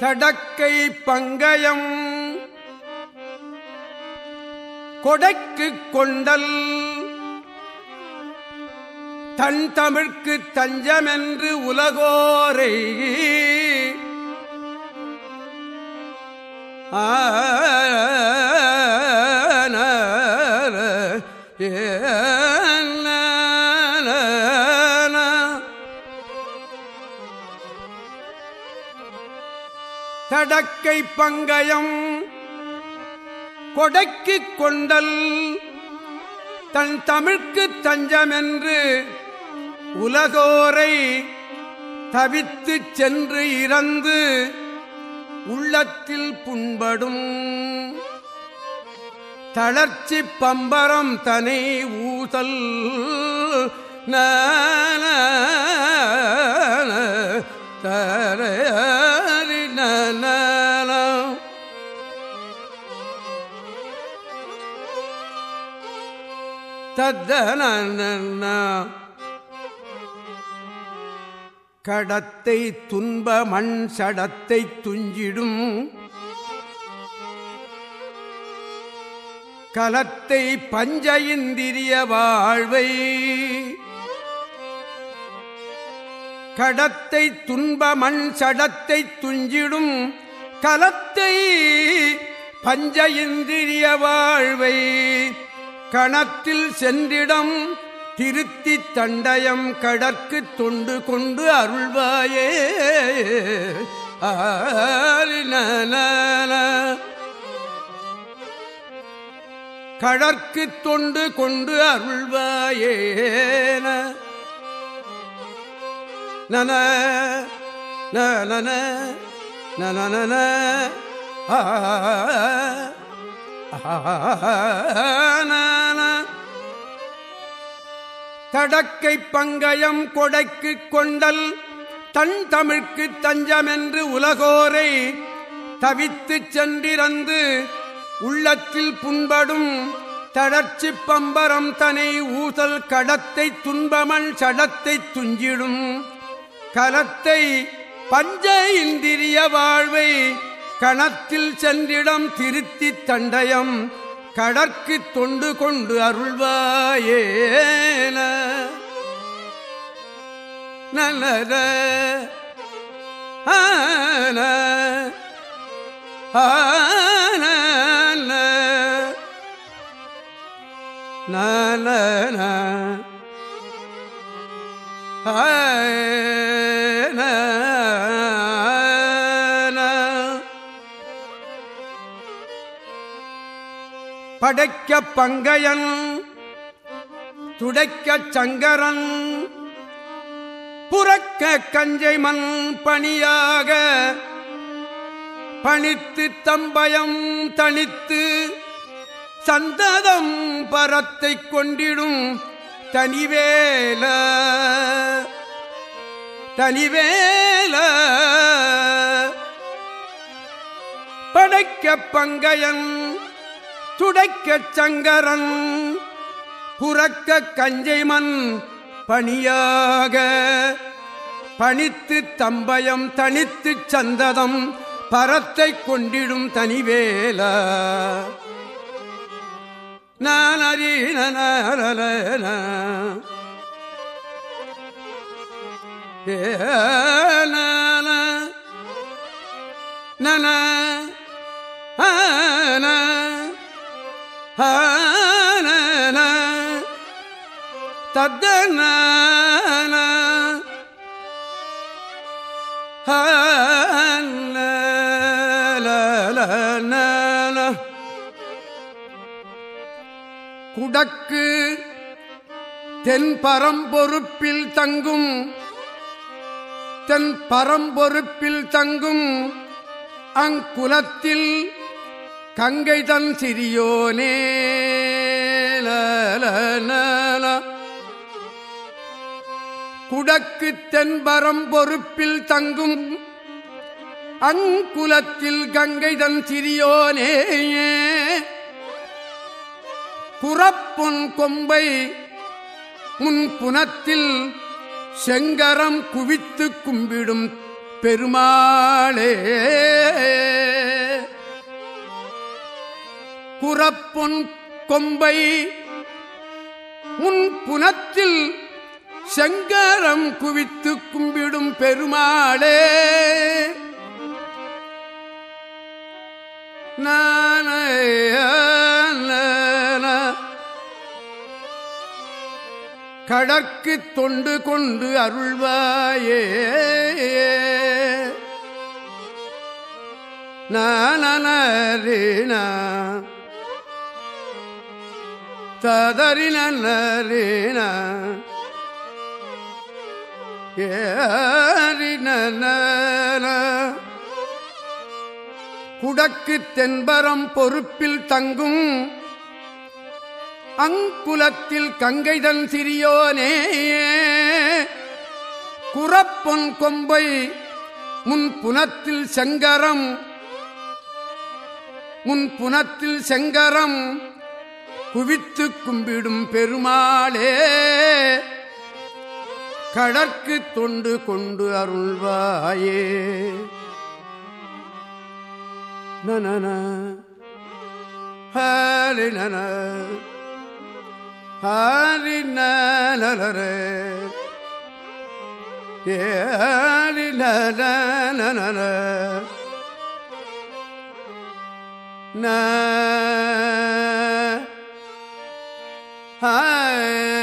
தடக்கை பங்கயம் கொடைக்கு கொண்டல் தன் தமிழ்க்கு தஞ்சமென்று உலகோரை தடக்கை பங்கயம் கொடைக்கு கொண்டல் தன் தமிழ்க்கு தஞ்சமென்று உலகோரை தவித்து சென்று இறந்து உள்ளத்தில் புண்படும். தளர்ச்சி பம்பரம் தனை ஊதல் நர தத்தன கடத்தை துன்ப மண் சடத்தை துஞ்சிடும். கலத்தை பஞ்ச இந்திரிய வாழ்வை. கடத்தை துன்ப மண் சடத்தை துஞ்சிடும். கலத்தை பஞ்ச இந்திரிய வாழ்வை. கணத்தில் சென்றிடம் திருத்தி தண்டயம் கடற்கு தொண்டு கொண்டு அருள்வாயே. கடற்கு தொண்டு கொண்டு அருள்வாயேன நன நன நன ஆ. தடக்கை பங்கயம் கொடைக்கு கொண்டல் தன் தமிழ்க்கு தஞ்சமென்று உலகோரை தவித்து சென்றிறந்து உள்ளத்தில் புண்படும் தளர்ச்சி பம்பரம் தனை ஊசல் கடத்தை துன்பமன் சடத்தை துஞ்சிடும் கலத்தை பஞ்ச இந்திரிய வாழ்வை கணத்தில் சென்றிடம் திருத்தி தண்டயம் கடற்கு தொண்டு கொண்டு அருள்வாயேன. நல்லத ஆன ஆன நல படைக்க பங்கையன் துடைக்க சங்கரன் புறக்க கஞ்சை மண் பணியாக பணித்து தம்பயம் தனித்து சந்ததம் பரத்தை கொண்டிடும் தனிவேல தனிவேல. படைக்க பங்கையன் துடைக்கச் சங்கரன் புறக்க கஞ்சைமன் பணியாக. பணித்து தம்பயம் தனித்து சந்ததம் பரத்தை கொண்டிடும் தனிவேல. நானரீன ஏ தத்தன குடக்கு தென் பரம்பொறுப்பில் தங்கும் தென் பரம்பொறுப்பில் தங்கும் அங்குலத்தில் கங்கை தன் சிறியோனே குடக்கு தென்பரம் பொறுப்பில் தங்கும் அங்குலத்தில் கங்கை தன் சிறியோனே புறப்பொன் கொம்பை முன் புனத்தில் செங்கரம் குவித்து கும்பிடும் பெருமாளே. குறப்பொன் கொம்பை முன் புனத்தில் செங்கரம் குவித்து கும்பிடும் பெருமாளே. நான கடற்கு தொண்டு கொண்டு அருள்வாயே. நான நானரீனா ததறினரீனா ஏறின குடக்கு தென்பரம் பொறுப்பில் தங்கும் அங்குலத்தில் கங்கைதன் சிறியோனே. குறப்பொன் கொம்பை முன் புனத்தில் செங்கரம் முன் புனத்தில் செங்கரம் குவித்து கும்பிடும் பெருமாளே கடற்கு தொண்டு கொண்டு அருள்வாயே நன ஹரி நன ஹரி நலர ஏரி நன ந நன